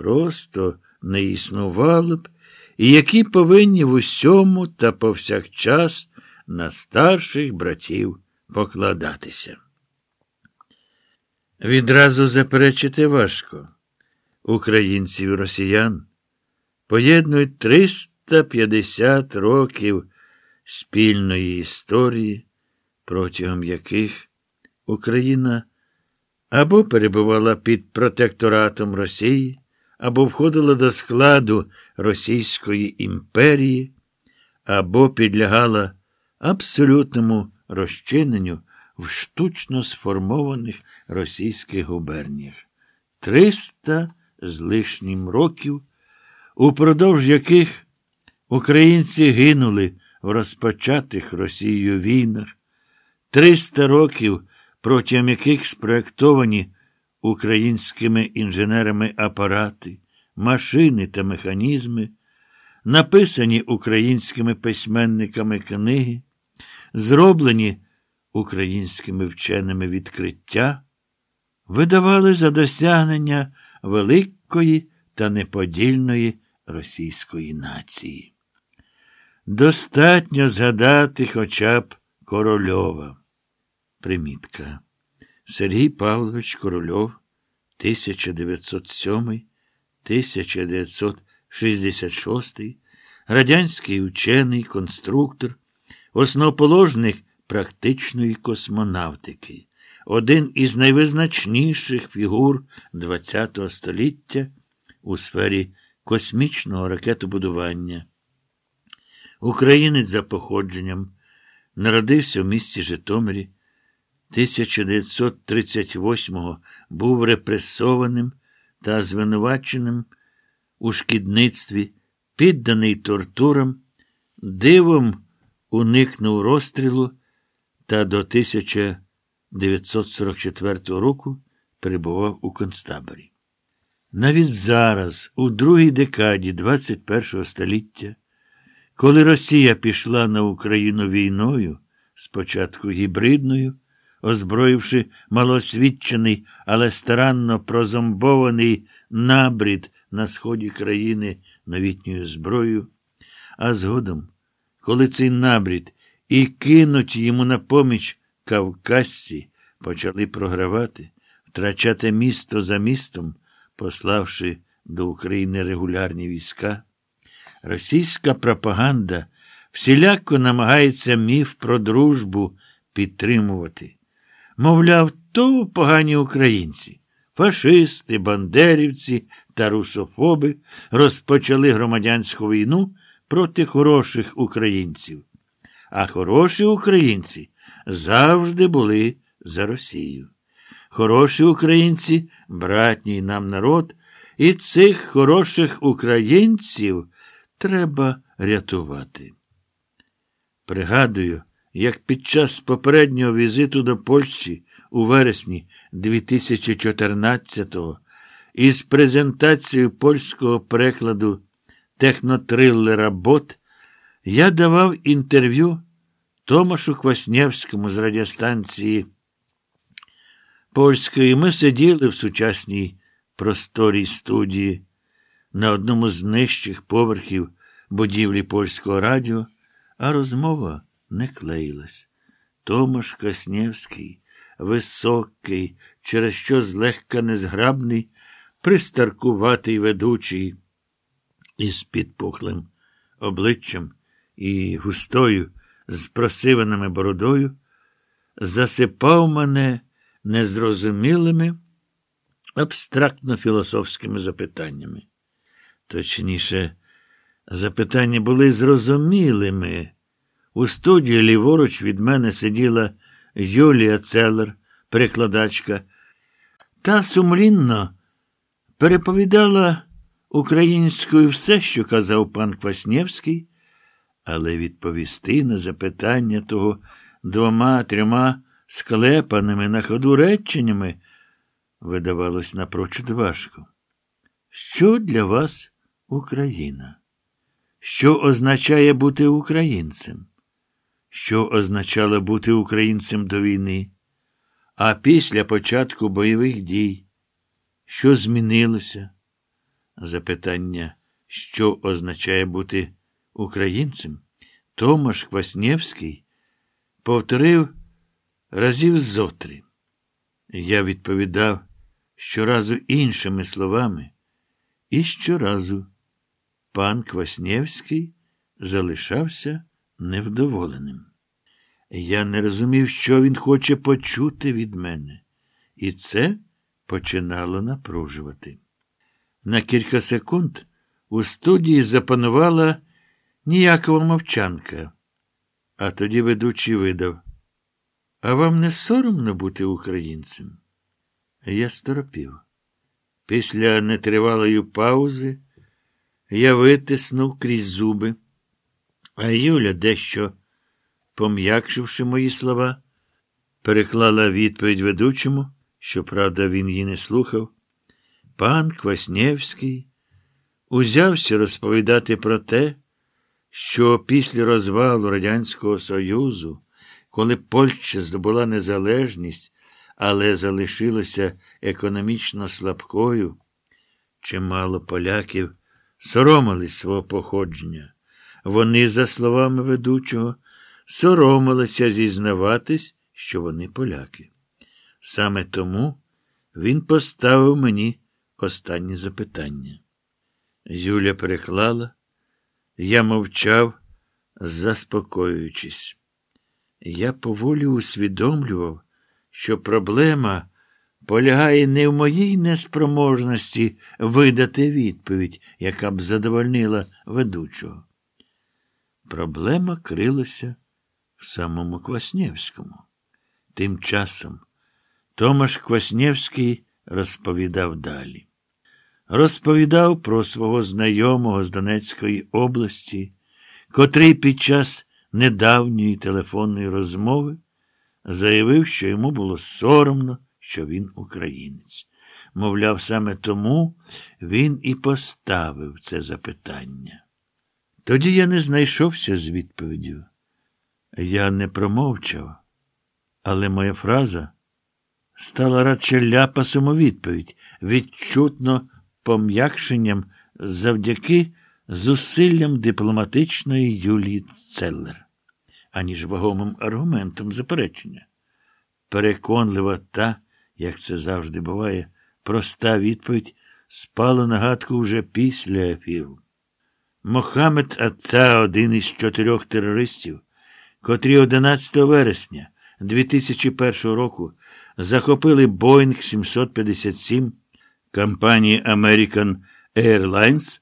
просто не існувало б, і які повинні в усьому та повсякчас на старших братів покладатися. Відразу заперечити важко. Українців і росіян поєднують 350 років спільної історії, протягом яких Україна або перебувала під протекторатом Росії, або входила до складу Російської імперії, або підлягала абсолютному розчиненню в штучно сформованих російських губерніях. Триста з лишнім років, упродовж яких українці гинули в розпочатих Росією війнах, триста років, протягом яких спроектовані українськими інженерами апарати, машини та механізми, написані українськими письменниками книги, зроблені українськими вченими відкриття, видавали за досягнення великої та неподільної російської нації. Достатньо згадати хоча б Корольова. Примітка. Сергій Павлович Корольов, 1907, 1966, радянський учений, конструктор, основоположник практичної космонавтики, один із найвизначніших фігур ХХ століття у сфері космічного ракетобудування. Українець за походженням народився в місті Житомирі. 1938-го був репресованим та звинуваченим у шкідництві, підданий тортурам, дивом уникнув розстрілу та до 1944 року перебував у концтаборі. Навіть зараз, у другій декаді 21 століття, коли Росія пішла на Україну війною, спочатку гібридною, озброївши малосвідчений, але старанно прозомбований набрід на сході країни новітньою зброєю, а згодом, коли цей набрід і кинуть йому на поміч кавказці, почали програвати, втрачати місто за містом, пославши до України регулярні війська, російська пропаганда всіляко намагається міф про дружбу підтримувати. Мовляв, то погані українці, фашисти, бандерівці та русофоби розпочали громадянську війну проти хороших українців. А хороші українці завжди були за Росію. Хороші українці, братній нам народ, і цих хороших українців треба рятувати. Пригадую, як під час попереднього візиту до Польщі у вересні 2014-го із презентацією польського перекладу технотрилера Бот я давав інтерв'ю Томашу Кваснєвському з радіостанції Польської. Ми сиділи в сучасній просторій студії на одному з нижчих поверхів будівлі польського радіо, а розмова не клеїлась. Томаш Каснєвський, високий, через що злегка незграбний, пристаркуватий ведучий, із підпухлим обличчям і густою, з просиваними бородою, засипав мене незрозумілими, абстрактно філософськими запитаннями. Точніше, запитання були зрозумілими. У студії ліворуч від мене сиділа Юлія Целер, перекладачка, та сумлінно переповідала українською все, що казав пан Кваснєвський, але відповісти на запитання того двома трьома склепаними на ходу реченнями видавалось напрочуд важко. Що для вас Україна? Що означає бути українцем? Що означало бути українцем до війни? А після початку бойових дій, що змінилося? запитання, що означає бути українцем, Томаш Кваснєвський повторив разів зотри. Я відповідав щоразу іншими словами, і щоразу пан Кваснєвський залишався невдоволеним. Я не розумів, що він хоче почути від мене, і це починало напружувати. На кілька секунд у студії запанувала ніякова мовчанка, а тоді ведучий видав. А вам не соромно бути українцем? Я сторопів. Після нетривалої паузи я витиснув крізь зуби, а Юля, дещо пом'якшивши мої слова, переклала відповідь ведучому, щоправда, він її не слухав. Пан Кваснєвський узявся розповідати про те, що після розвалу Радянського Союзу, коли Польща здобула незалежність, але залишилася економічно слабкою, чимало поляків соромились свого походження. Вони, за словами ведучого, соромилися зізнаватись, що вони поляки. Саме тому він поставив мені останнє запитання. Юля переклала, я мовчав, заспокоюючись. Я поволі усвідомлював, що проблема полягає не в моїй неспроможності видати відповідь, яка б задовольнила ведучого. Проблема крилася в самому Кваснєвському. Тим часом Томаш Кваснєвський розповідав далі. Розповідав про свого знайомого з Донецької області, котрий під час недавньої телефонної розмови заявив, що йому було соромно, що він українець. Мовляв, саме тому він і поставив це запитання. Тоді я не знайшовся з відповіддю. Я не промовчав, але моя фраза стала радше ляпасом у відповідь, відчутно пом'якшенням завдяки зусиллям дипломатичної Юлії Целлер, аніж вагомим аргументом заперечення. Переконлива та, як це завжди буває, проста відповідь спала на гадку вже після ефіру. Мохамед Атта один із чотирьох терористів, котрі 11 вересня 2001 року захопили Boeing 757 компанії American Airlines